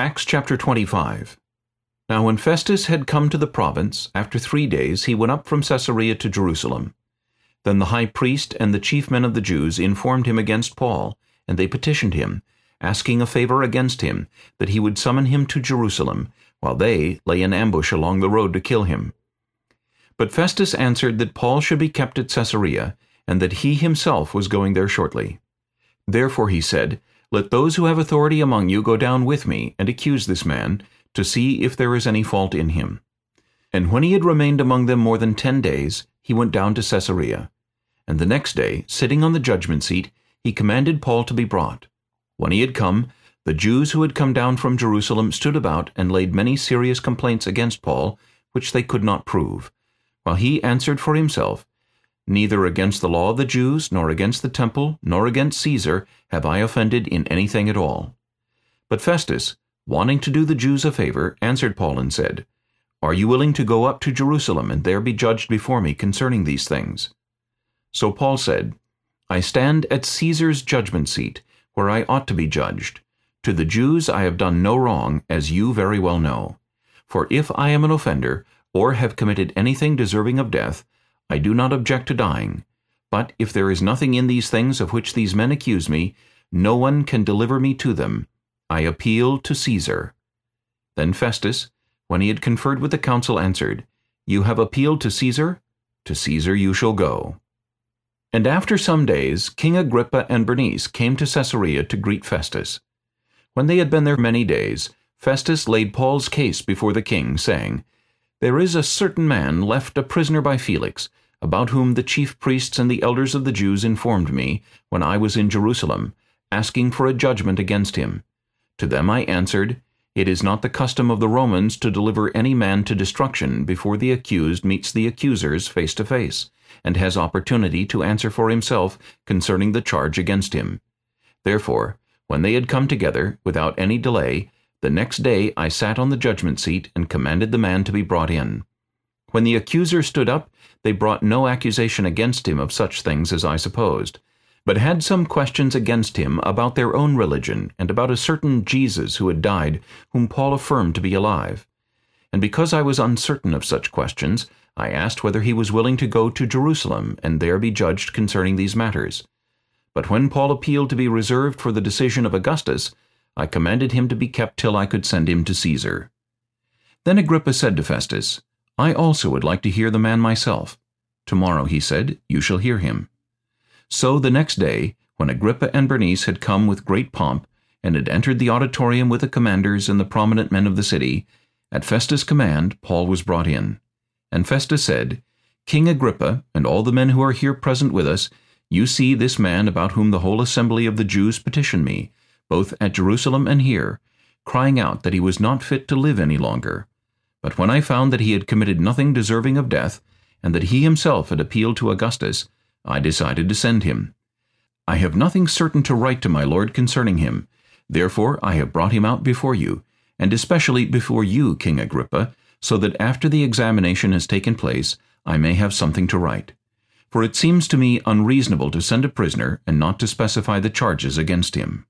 Acts chapter 25 Now when Festus had come to the province, after three days he went up from Caesarea to Jerusalem. Then the high priest and the chief men of the Jews informed him against Paul, and they petitioned him, asking a favor against him, that he would summon him to Jerusalem, while they lay in ambush along the road to kill him. But Festus answered that Paul should be kept at Caesarea, and that he himself was going there shortly. Therefore he said, let those who have authority among you go down with me, and accuse this man, to see if there is any fault in him. And when he had remained among them more than ten days, he went down to Caesarea. And the next day, sitting on the judgment seat, he commanded Paul to be brought. When he had come, the Jews who had come down from Jerusalem stood about and laid many serious complaints against Paul, which they could not prove. While he answered for himself, Neither against the law of the Jews, nor against the temple, nor against Caesar, have I offended in anything at all. But Festus, wanting to do the Jews a favor, answered Paul and said, Are you willing to go up to Jerusalem and there be judged before me concerning these things? So Paul said, I stand at Caesar's judgment seat, where I ought to be judged. To the Jews I have done no wrong, as you very well know. For if I am an offender, or have committed anything deserving of death, I do not object to dying. But if there is nothing in these things of which these men accuse me, no one can deliver me to them. I appeal to Caesar. Then Festus, when he had conferred with the council, answered, You have appealed to Caesar? To Caesar you shall go. And after some days, King Agrippa and Bernice came to Caesarea to greet Festus. When they had been there many days, Festus laid Paul's case before the king, saying, There is a certain man left a prisoner by Felix, about whom the chief priests and the elders of the Jews informed me, when I was in Jerusalem, asking for a judgment against him. To them I answered, It is not the custom of the Romans to deliver any man to destruction before the accused meets the accusers face to face, and has opportunity to answer for himself concerning the charge against him. Therefore, when they had come together, without any delay, the next day I sat on the judgment seat and commanded the man to be brought in. When the accuser stood up, they brought no accusation against him of such things as I supposed, but had some questions against him about their own religion and about a certain Jesus who had died, whom Paul affirmed to be alive. And because I was uncertain of such questions, I asked whether he was willing to go to Jerusalem and there be judged concerning these matters. But when Paul appealed to be reserved for the decision of Augustus, I commanded him to be kept till I could send him to Caesar. Then Agrippa said to Festus, I also would like to hear the man myself. Tomorrow, he said, you shall hear him. So the next day, when Agrippa and Bernice had come with great pomp, and had entered the auditorium with the commanders and the prominent men of the city, at Festus' command Paul was brought in. And Festus said, King Agrippa, and all the men who are here present with us, you see this man about whom the whole assembly of the Jews petitioned me, both at Jerusalem and here, crying out that he was not fit to live any longer. But when I found that he had committed nothing deserving of death, and that he himself had appealed to Augustus, I decided to send him. I have nothing certain to write to my lord concerning him. Therefore I have brought him out before you, and especially before you, King Agrippa, so that after the examination has taken place, I may have something to write. For it seems to me unreasonable to send a prisoner and not to specify the charges against him.